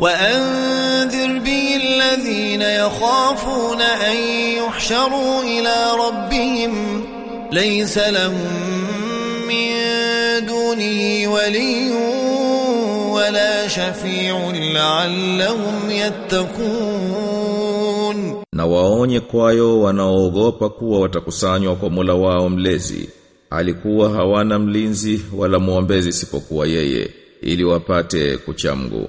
وأنذر به الذين يخافون أن يحشروا إلى ربهم ليس لهم من دونه ولي ولا شفيع لعلهم يتقون Na waonye kwayo wanaoogopa kuwa watakusanywa kwa Mola wao mlezi. Alikuwa hawana mlinzi wala muombezi isipokuwa yeye ili wapate kuchamgu.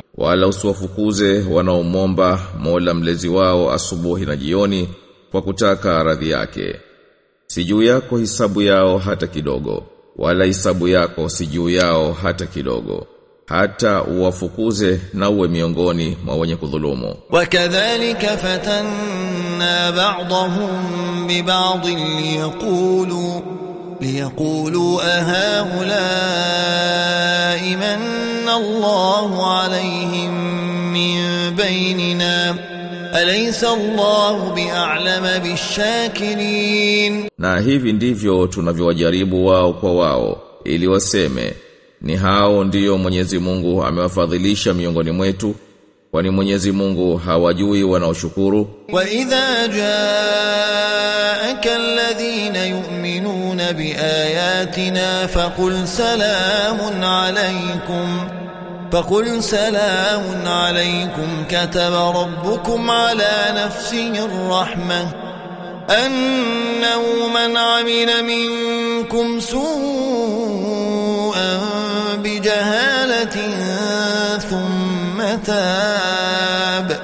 wala usiwafukuze wanaomomba Mola mlezi wao asubuhi na jioni kwa kutaka radhi yake. Si juu yako hisabu yao hata kidogo wala hisabu yako si juu yao hata kidogo. Hata uwafukuze na uwe miongoni mwa wenye kudhulumu. Wakadhalika fatanna ba'dahum bi ba'd liyaqulu. ليقولوا أهؤلاء من الله عليهم من بيننا أليس الله بأعلم بالشاكرين Na hivi ndivyo tunavyowajaribu wao kwa wao ili waseme ni hao ndiyo Mwenyezi Mungu amewafadhilisha miongoni mwetu kwani Mwenyezi Mungu hawajui wanaoshukuru وإذا جاءك الذين يؤمنون بآياتنا فقل سلام عليكم فقل سلام عليكم كتب ربكم على نفسه الرحمة أنه من عمل منكم سوءا بجهالة ثم تاب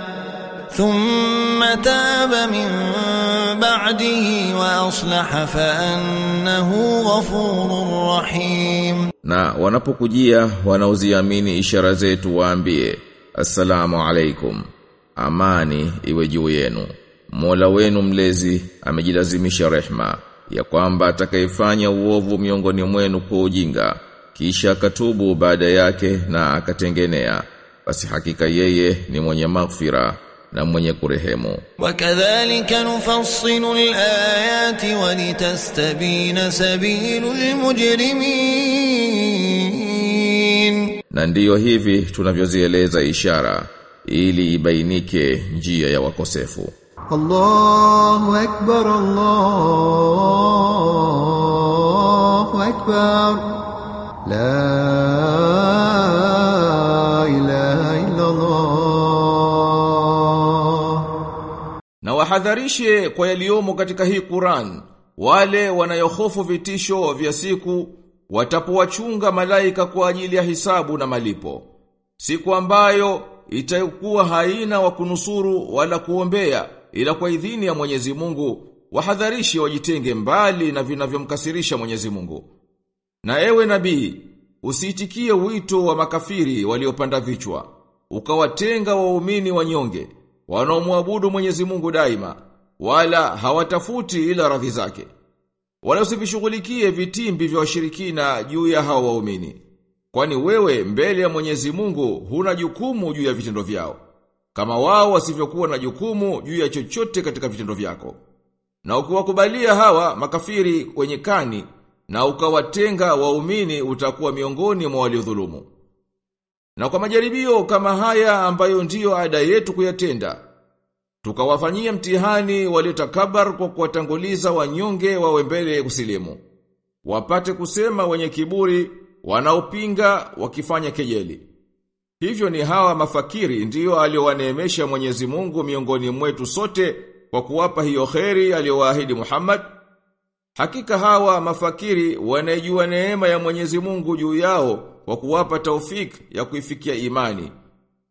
ثم تاب من بعده وأصلح فأنه غفور رحيم na wanapokujia wanaoziamini ishara zetu waambie assalamu alaikum amani iwe juu yenu Mola wenu mlezi amejilazimisha rehma ya kwamba atakayefanya uovu miongoni mwenu kwa ujinga kisha akatubu baada yake na akatengenea basi hakika yeye ni mwenye maghfira na mwenye kurehemu. Wakadhalika nufassilu alayati walitastabina sabilu almujrimin. na ndiyo hivi tunavyozieleza ishara ili ibainike njia ya wakosefu. Allahu akbar, Allahu akbar la wahadharishe kwa yaliyomo katika hii Qur'an wale wanayohofu vitisho vya siku watapowachunga malaika kwa ajili ya hisabu na malipo. Siku ambayo itakuwa haina wa kunusuru wala kuombea ila kwa idhini ya Mwenyezi Mungu wahadharishe wajitenge mbali na vinavyomkasirisha Mwenyezi Mungu. Na ewe nabii, usiitikie wito wa makafiri waliopanda vichwa, ukawatenga waumini wanyonge, wanaomwabudu Mwenyezi Mungu daima, wala hawatafuti ila radhi zake. Wala usivishughulikie vitimbi vya washirikina juu ya hao waumini. Kwani wewe mbele ya Mwenyezi Mungu huna jukumu juu ya vitendo vyao. Kama wao wasivyokuwa na jukumu juu ya chochote katika vitendo vyako. Na ukiwakubalia hawa makafiri kwenye kani na ukawatenga waumini utakuwa miongoni mwa waliodhulumu. Na kwa majaribio kama haya ambayo ndiyo ada yetu kuyatenda, tukawafanyia mtihani waliotakabar kwa kuwatanguliza wanyonge wawe mbele kusilimu. Wapate kusema wenye kiburi, wanaopinga wakifanya kejeli. Hivyo ni hawa mafakiri ndiyo aliowaneemesha Mwenyezi Mungu miongoni mwetu sote kwa kuwapa hiyo kheri aliyowaahidi Muhammad. Hakika hawa mafakiri wanaijua neema ya Mwenyezi Mungu juu yao kwa kuwapa taufik ya kuifikia imani.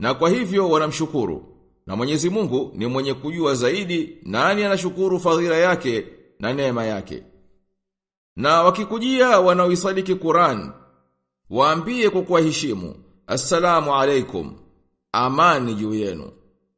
Na kwa hivyo wanamshukuru. Na Mwenyezi Mungu ni mwenye kujua zaidi nani anashukuru fadhila yake na neema yake. Na wakikujia wanaoisadiki Qur'an, waambie kwa kuwaheshimu, Assalamu alaikum, amani juu yenu.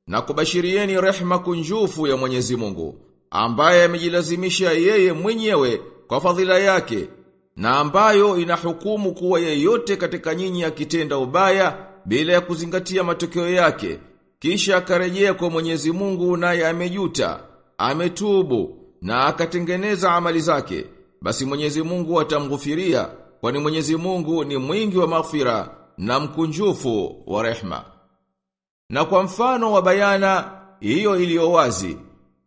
na kubashirieni rehma kunjufu ya Mwenyezi Mungu ambaye amejilazimisha yeye mwenyewe kwa fadhila yake na ambayo inahukumu kuwa yeyote katika nyinyi akitenda ubaya bila ya kuzingatia matokeo yake kisha akarejea kwa Mwenyezi Mungu naye amejuta ametubu na akatengeneza amali zake basi Mwenyezi Mungu atamghufiria kwani Mwenyezi Mungu ni mwingi wa maghfira na mkunjufu wa rehma. Na kwa mfano wa bayana hiyo iliyo wazi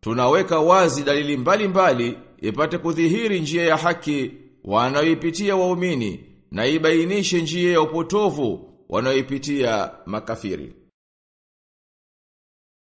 tunaweka wazi dalili mbalimbali mbali, ipate kudhihiri njia ya haki wanayoipitia waumini na ibainishe njia ya upotovu wanaoipitia makafiri